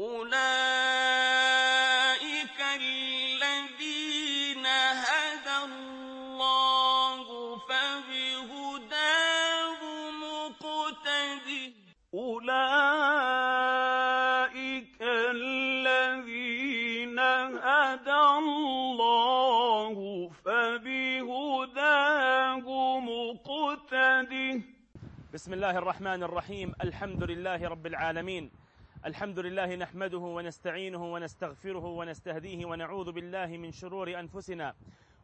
أُولَٰئِكَ الَّذِينَ هَدَى اللَّهُ ۖ فَبِهُدَاهُ مُقْتَدِهْ ۗ أُولَٰئِكَ الَّذِينَ هَدَى اللَّهُ ۖ فَبِهُدَاهُ مُقْتَدِهْ ۗ بسم الله الرحمن الرحيم. الحمد لله رب العالمين. الحمد لله نحمده ونستعينه ونستغفره ونستهديه ونعوذ بالله من شرور أنفسنا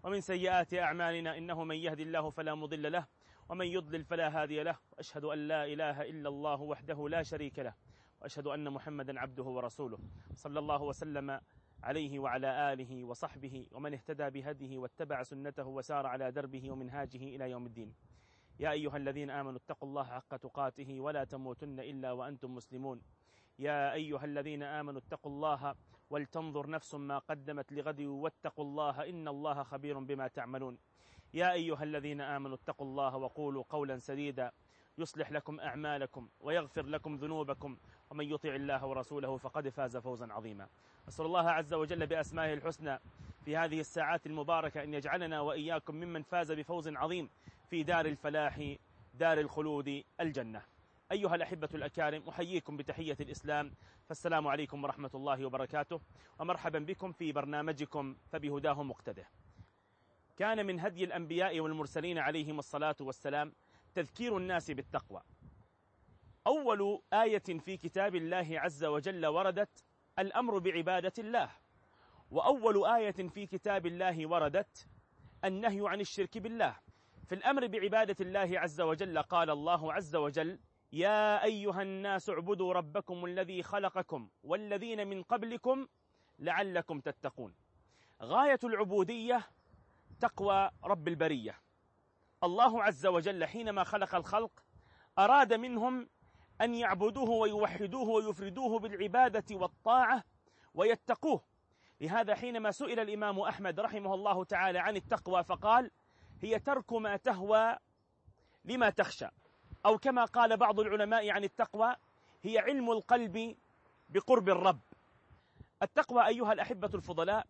ومن سيئات أعمالنا. إنه من يهدي الله فلا مضل له ومن يضلل فلا هادي له. وأشهد أن لا إله إلا الله وحده لا شريك له وأشهد أن محمدا عبده ورسوله. صلى الله وسلم عليه وعلى آله وصحبه ومن اهتدى بهديه واتبع سنته وسار على دربه ومنهاجه إلى يوم الدين. يا أيها الذين آمنوا اتقوا الله حق تقاته ولا تموتن إلا وأنتم مسلمون. يا أيها الذين آمنوا اتقوا الله ولتنظر نفس ما قدمت لغد واتقوا الله إن الله خبير بما تعملون. يا أيها الذين آمنوا اتقوا الله وقولوا قولا سديدا يصلح لكم أعمالكم ويغفر لكم ذنوبكم ومن يطع الله ورسوله فقد فاز فوزا عظيما. أسأل الله عز وجل بأسمائه الحسنى في هذه الساعات المباركة أن يجعلنا وإياكم ممن فاز بفوز عظيم في دار الفلاح دار الخلود الجنة. أيها الأحبة الأكارم أحييكم بتحية الإسلام. فالسلام عليكم ورحمة الله وبركاته. ومرحبا بكم في برنامجكم فبهداه مقتده. كان من هدي الأنبياء والمرسلين عليهم الصلاة والسلام تذكير الناس بالتقوى. أول آية في كتاب الله عز وجل وردت الأمر بعبادة الله. وأول آية في كتاب الله وردت النهي عن الشرك بالله. في الأمر بعبادة الله عز وجل قال الله عز وجل يا أيها الناس اعبدوا ربكم الذي خلقكم والذين من قبلكم لعلكم تتقون. غاية العبودية تقوى رب البرية. الله عز وجل حينما خلق الخلق أراد منهم أن يعبدوه ويوحدوه ويفردوه بالعبادة والطاعة ويتقوه. لهذا حينما سئل الإمام أحمد رحمه الله تعالى عن التقوى فقال هي ترك ما تهوى لما تخشى. أو كما قال بعض العلماء عن التقوى هي علم القلب بقرب الرب. التقوى أيها الأحبة الفضلاء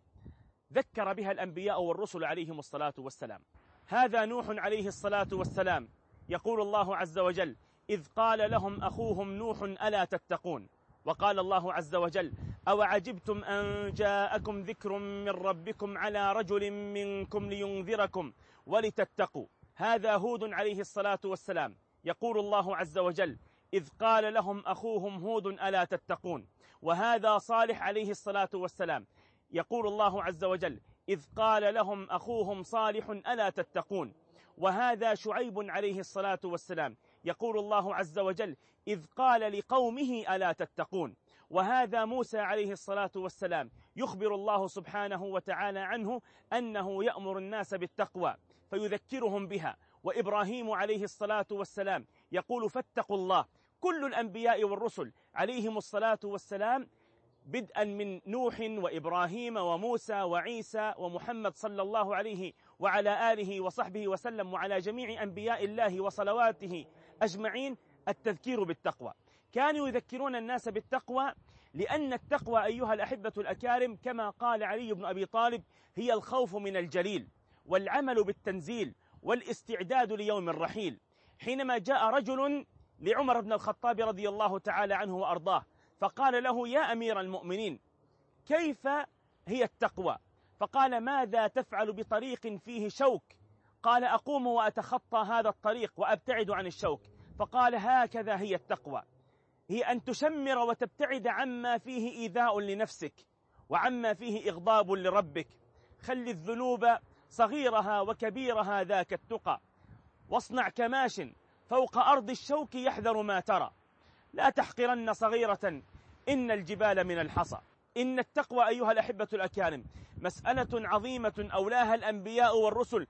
ذكر بها الأنبياء والرسل عليهم الصلاة والسلام. هذا نوح عليه الصلاة والسلام. يقول الله عز وجل إذ قال لهم أخوهم نوح ألا تتقون؟ وقال الله عز وجل أو عجبتم أن جاءكم ذكر من ربكم على رجل منكم لينذركم ولتتقوا؟ هذا هود عليه الصلاة والسلام. يقول الله عز وجل إذ قال لهم أخوهم هود ألا تتقون؟ وهذا صالح عليه الصلاة والسلام. يقول الله عز وجل إذ قال لهم أخوهم صالح ألا تتقون؟ وهذا شعيب عليه الصلاة والسلام. يقول الله عز وجل إذ قال لقومه ألا تتقون؟ وهذا موسى عليه الصلاة والسلام يخبر الله سبحانه وتعالى عنه أنه يأمر الناس بالتقوى فيذكرهم بها. وإبراهيم عليه الصلاة والسلام. يقول فاتقوا الله كل الأنبياء والرسل عليهم الصلاة والسلام بدءا من نوح وإبراهيم وموسى وعيسى ومحمد صلى الله عليه وعلى آله وصحبه وسلم وعلى جميع أنبياء الله وصلواته أجمعين. التذكير بالتقوى. كانوا يذكرون الناس بالتقوى لأن التقوى أيها الأحبة الأكارم كما قال علي بن أبي طالب هي الخوف من الجليل والعمل بالتنزيل والاستعداد ليوم الرحيل. حينما جاء رجل لعمر بن الخطاب رضي الله تعالى عنه وأرضاه فقال له يا أمير المؤمنين كيف هي التقوى؟ فقال ماذا تفعل بطريق فيه شوك؟ قال أقوم وأتخطى هذا الطريق وأبتعد عن الشوك. فقال هكذا هي التقوى. هي أن تشمر وتبتعد عما فيه إيذاء لنفسك وعما فيه إغضاب لربك. خل الذنوب صغيرها وكبيرها ذاك التقى. واصنع كماش فوق أرض الشوك يحذر ما ترى. لا تحقرن صغيرة إن الجبال من الحصى. إن التقوى أيها الأحبة الأكارم مسألة عظيمة أولاها الأنبياء والرسل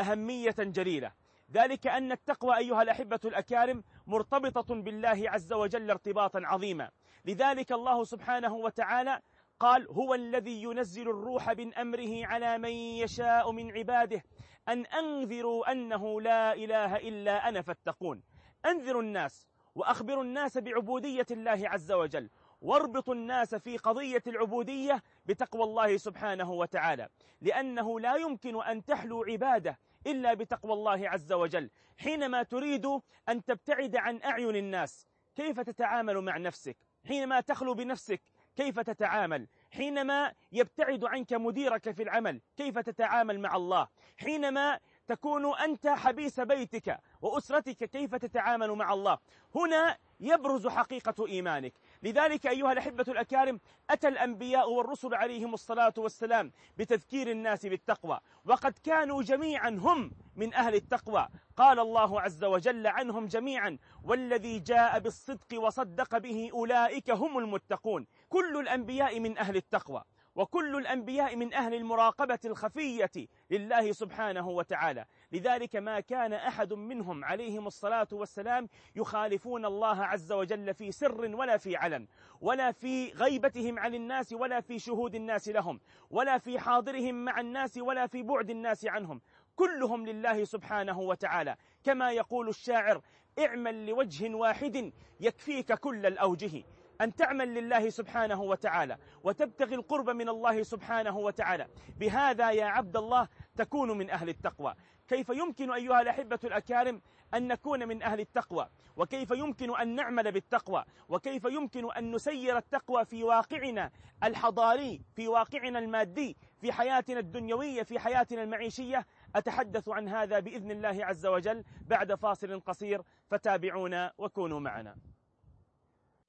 أهمية جليلة. ذلك أن التقوى أيها الأحبة الأكارم مرتبطة بالله عز وجل ارتباطا عظيما. لذلك الله سبحانه وتعالى قال هو الذي ينزل الروح من أمره على من يشاء من عباده. أن أنذروا أنه لا إله إلا أنا فاتقون. أنذروا الناس وأخبروا الناس بعبودية الله عز وجل. واربطوا الناس في قضية العبودية بتقوى الله سبحانه وتعالى. لأنه لا يمكن أن تحلو عبادة إلا بتقوى الله عز وجل. حينما تريد أن تبتعد عن أعين الناس كيف تتعامل مع نفسك؟ حينما تخلو بنفسك كيف تتعامل؟ حينما يبتعد عنك مديرك في العمل كيف تتعامل مع الله؟ حينما تكون أنت حبيس بيتك وأسرتك كيف تتعامل مع الله؟ هنا يبرز حقيقة إيمانك. لذلك أيها الأحبة الأكارم أتى الأنبياء والرسل عليهم الصلاة والسلام بتذكير الناس بالتقوى وقد كانوا جميعا هم من أهل التقوى. قال الله عز وجل عنهم جميعا والذي جاء بالصدق وصدق به أولئك هم المتقون. كل الأنبياء من أهل التقوى. وكل الأنبياء من أهل المراقبة الخفية لله سبحانه وتعالى. لذلك ما كان أحد منهم عليهم الصلاة والسلام يخالفون الله عز وجل في سر ولا في علن ولا في غيبتهم عن الناس ولا في شهود الناس لهم ولا في حاضرهم مع الناس ولا في بعد الناس عنهم. كلهم لله سبحانه وتعالى. كما يقول الشاعر اعمل لوجه واحد يكفيك كل الأوجه أن تعمل لله سبحانه وتعالى وتبتغي القرب من الله سبحانه وتعالى. بهذا يا عبد الله تكون من أهل التقوى. كيف يمكن أيها الأحبة الأكارم أن نكون من أهل التقوى؟ وكيف يمكن أن نعمل بالتقوى؟ وكيف يمكن أن نسير التقوى في واقعنا الحضاري في واقعنا المادي في حياتنا الدنيوية في حياتنا المعيشية؟ أتحدث عن هذا بإذن الله عز وجل بعد فاصل قصير. فتابعونا وكونوا معنا.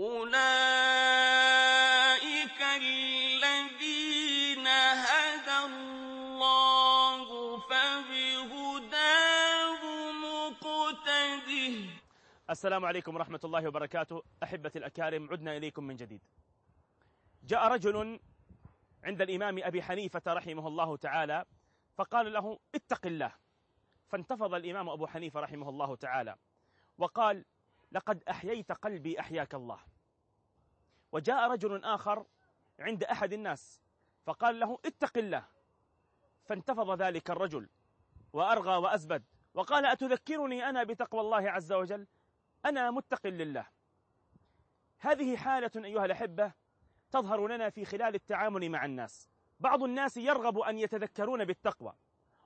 أولئك الذين هدى الله فبهداه مقتده. السلام عليكم ورحمة الله وبركاته. أحبة الأكارم عدنا إليكم من جديد. جاء رجل عند الإمام أبي حنيفة رحمه الله تعالى فقال له اتق الله. فانتفض الإمام أبو حنيفة رحمه الله تعالى وقال لقد أحييت قلبي أحياك الله. وجاء رجل آخر عند أحد الناس فقال له اتق الله. فانتفض ذلك الرجل وأرغى وأزبد وقال أتذكرني أنا بتقوى الله عز وجل؟ أنا متق لله. هذه حالة أيها الأحبة تظهر لنا في خلال التعامل مع الناس. بعض الناس يرغب أن يتذكرون بالتقوى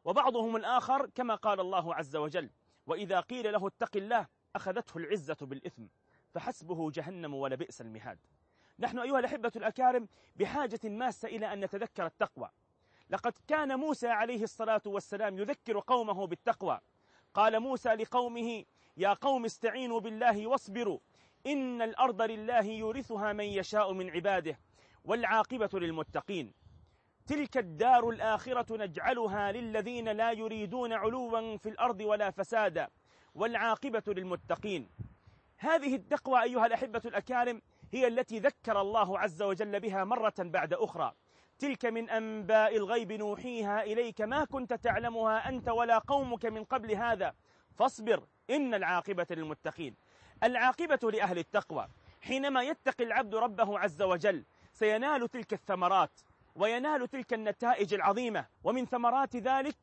وبعضهم الآخر كما قال الله عز وجل وإذا قيل له اتق الله أخذته العزة بالإثم فحسبه جهنم ولبئس المهاد. نحن أيها الأحبة الأكارم بحاجة ماسة إلى أن نتذكر التقوى. لقد كان موسى عليه الصلاة والسلام يذكر قومه بالتقوى. قال موسى لقومه يا قوم استعينوا بالله واصبروا إن الأرض لله يورثها من يشاء من عباده والعاقبة للمتقين. تلك الدار الآخرة نجعلها للذين لا يريدون علوا في الأرض ولا فسادا والعاقبة للمتقين. هذه التقوى أيها الأحبة الأكارم هي التي ذكر الله عز وجل بها مرة بعد أخرى. تلك من أنباء الغيب نوحيها إليك ما كنت تعلمها أنت ولا قومك من قبل هذا. فاصبر إن العاقبة للمتقين. العاقبة لأهل التقوى. حينما يتقي العبد ربه عز وجل سينال تلك الثمرات وينال تلك النتائج العظيمة. ومن ثمرات ذلك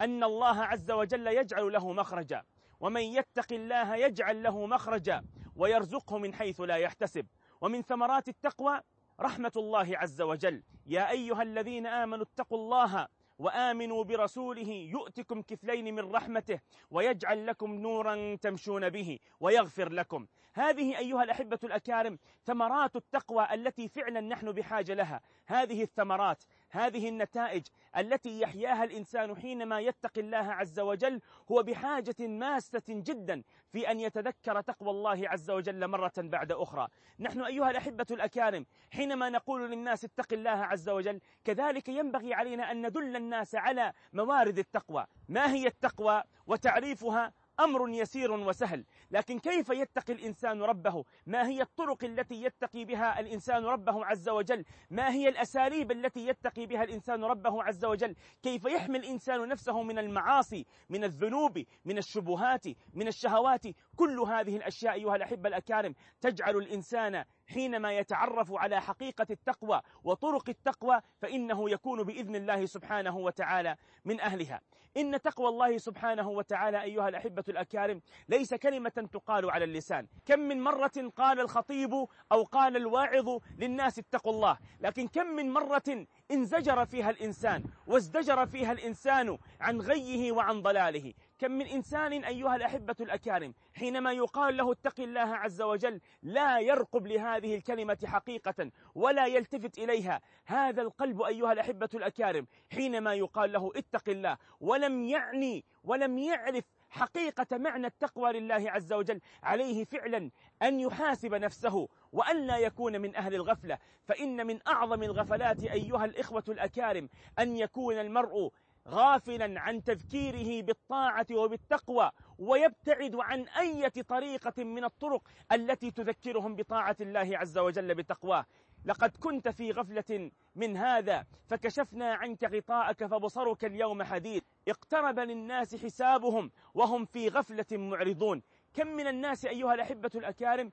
أن الله عز وجل يجعل له مخرجا. ومن يتق الله يجعل له مخرجا. ويرزقه من حيث لا يحتسب. ومن ثمرات التقوى رحمة الله عز وجل. يا أيها الذين آمنوا اتقوا الله وآمنوا برسوله يؤتكم كفلين من رحمته ويجعل لكم نورا تمشون به ويغفر لكم. هذه أيها الأحبة الأكارم ثمرات التقوى التي فعلا نحن بحاجة لها. هذه الثمرات هذه النتائج التي يحياها الإنسان حينما يتقي الله عز وجل هو بحاجة ماسة جدا في أن يتذكر تقوى الله عز وجل مرة بعد أخرى. نحن أيها الأحبة الأكارم حينما نقول للناس اتق الله عز وجل كذلك ينبغي علينا أن ندل الناس على موارد التقوى. ما هي التقوى؟ وتعريفها أمر يسير وسهل. لكن كيف يتقي الإنسان ربه؟ ما هي الطرق التي يتقي بها الإنسان ربه عز وجل؟ ما هي الأساليب التي يتقي بها الإنسان ربه عز وجل؟ كيف يحمي الإنسان نفسه من المعاصي من الذنوب من الشبهات من الشهوات كل هذه الأشياء أيها الأحبة الأكارم تجعل الإنسان حينما يتعرف على حقيقة التقوى وطرق التقوى فإنه يكون بإذن الله سبحانه وتعالى من أهلها. إن تقوى الله سبحانه وتعالى أيها الأحبة الأكارم ليس كلمة تقال على اللسان. كم من مرة قال الخطيب أو قال الواعظ للناس اتقوا الله. لكن كم من مرة انزجر فيها الإنسان وازدجر فيها الإنسان عن غيه وعن ضلاله. كم من إنسان أيها الأحبة الأكارم حينما يقال له اتق الله عز وجل لا يرقب لهذه الكلمة حقيقة ولا يلتفت إليها. هذا القلب أيها الأحبة الأكارم حينما يقال له اتق الله ولم يعني ولم يعرف حقيقة معنى التقوى لله عز وجل عليه فعلا أن يحاسب نفسه وأن لا يكون من أهل الغفلة. فإن من أعظم الغفلات أيها الإخوة الأكارم أن يكون المرء غافلا عن تذكيره بالطاعة وبالتقوى ويبتعد عن أي طريقة من الطرق التي تذكرهم بطاعة الله عز وجل بتقواه. لقد كنت في غفلة من هذا فكشفنا عنك غطاءك فبصرك اليوم حديد. اقترب للناس حسابهم وهم في غفلة معرضون. كم من الناس أيها الأحبة الأكارم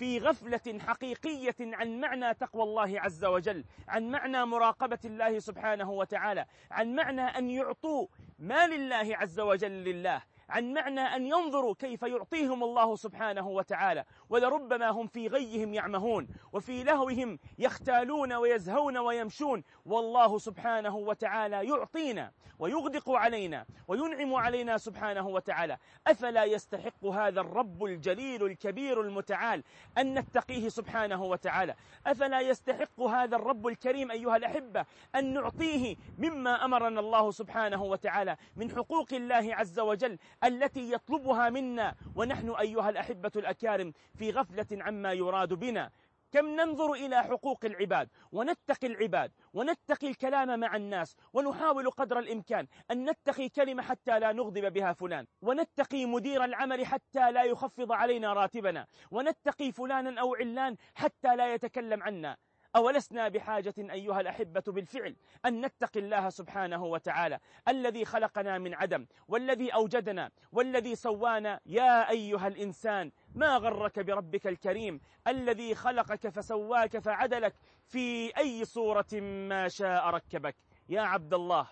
في غفلة حقيقية عن معنى تقوى الله عز وجل عن معنى مراقبة الله سبحانه وتعالى عن معنى أن يعطوا ما لله عز وجل لله. عن معنى أن ينظروا كيف يعطيهم الله سبحانه وتعالى. ولربما هم في غيهم يعمهون وفي لهوهم يختالون ويزهون ويمشون. والله سبحانه وتعالى يعطينا ويغدق علينا وينعم علينا سبحانه وتعالى. أفلا يستحق هذا الرب الجليل الكبير المتعال أن نتقيه سبحانه وتعالى؟ أفلا يستحق هذا الرب الكريم أيها الأحبة أن نعطيه مما أمرنا الله سبحانه وتعالى من حقوق الله عز وجل؟ التي يطلبها منا. ونحن أيها الأحبة الأكارم في غفلة عما يراد بنا. كم ننظر إلى حقوق العباد ونتقي العباد ونتقي الكلام مع الناس ونحاول قدر الإمكان أن نتقي كلمة حتى لا نغضب بها فلان. ونتقي مدير العمل حتى لا يخفض علينا راتبنا. ونتقي فلانا أو علان حتى لا يتكلم عنا. أولسنا بحاجة أيها الأحبة بالفعل أن نتقي الله سبحانه وتعالى الذي خلقنا من عدم والذي أوجدنا والذي سوانا. يا أيها الإنسان ما غرك بربك الكريم؟ الذي خلقك فسواك فعدلك في أي صورة ما شاء ركبك. يا عبد الله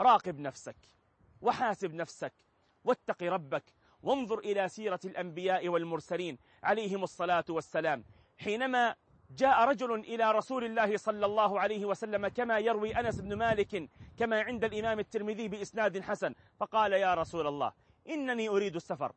راقب نفسك وحاسب نفسك واتق ربك وانظر إلى سيرة الأنبياء والمرسلين عليهم الصلاة والسلام. حينما جاء رجل إلى رسول الله صلى الله عليه وسلم كما يروي أنس بن مالك كما عند الإمام الترمذي بإسناد حسن فقال يا رسول الله إنني أريد السفر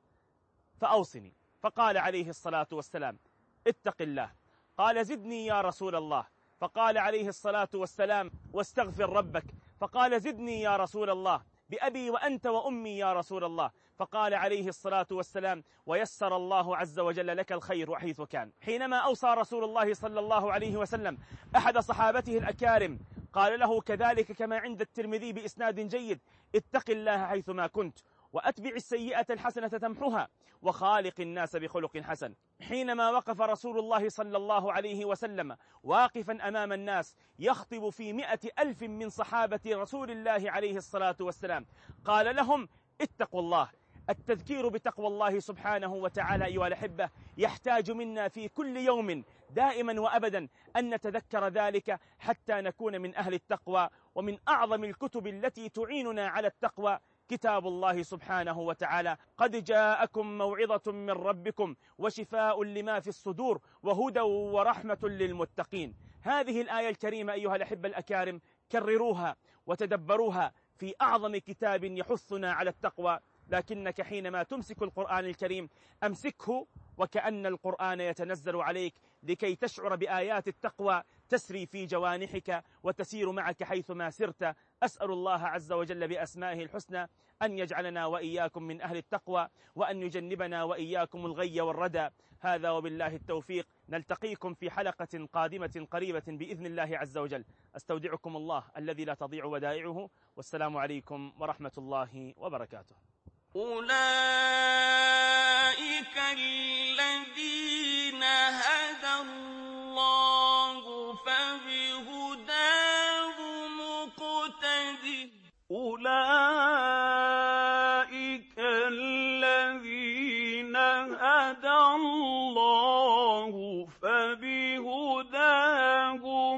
فأوصني. فقال عليه الصلاة والسلام اتق الله. قال زدني يا رسول الله. فقال عليه الصلاة والسلام واستغفر ربك. فقال زدني يا رسول الله. بأبي وأنت وأمي يا رسول الله. فقال عليه الصلاة والسلام ويسر الله عز وجل لك الخير حيث كان. حينما أوصى رسول الله صلى الله عليه وسلم أحد صحابته الأكارم قال له كذلك كما عند الترمذي بإسناد جيد اتق الله حيثما كنت. وأتبع السيئة الحسنة تمحها وخالق الناس بخلق حسن. حينما وقف رسول الله صلى الله عليه وسلم واقفا أمام الناس يخطب في مئة ألف من صحابة رسول الله عليه الصلاة والسلام. قال لهم اتقوا الله. التذكير بتقوى الله سبحانه وتعالى أيها الأحبة يحتاج منا في كل يوم دائما وأبدا أن نتذكر ذلك حتى نكون من أهل التقوى ومن أعظم الكتب التي تعيننا على التقوى. كتاب الله سبحانه وتعالى. قد جاءكم موعظة من ربكم وشفاء لما في الصدور وهدى ورحمة للمتقين. هذه الآية الكريمة أيها الأحبة الأكارم كرروها وتدبروها في أعظم كتاب يحثنا على التقوى. لكنك حينما تمسك القرآن الكريم أمسكه وكأن القرآن يتنزل عليك لكي تشعر بآيات التقوى تسري في جوانحك وتسير معك حيثما سرت. أسأل الله عز وجل بأسمائه الحسنى أن يجعلنا وإياكم من أهل التقوى وأن يجنبنا وإياكم الغي والردى هذا وبالله التوفيق. نلتقيكم في حلقة قادمة قريبة بإذن الله عز وجل. أستودعكم الله الذي لا تضيع ودائعه. والسلام عليكم ورحمة الله وبركاته. أولئك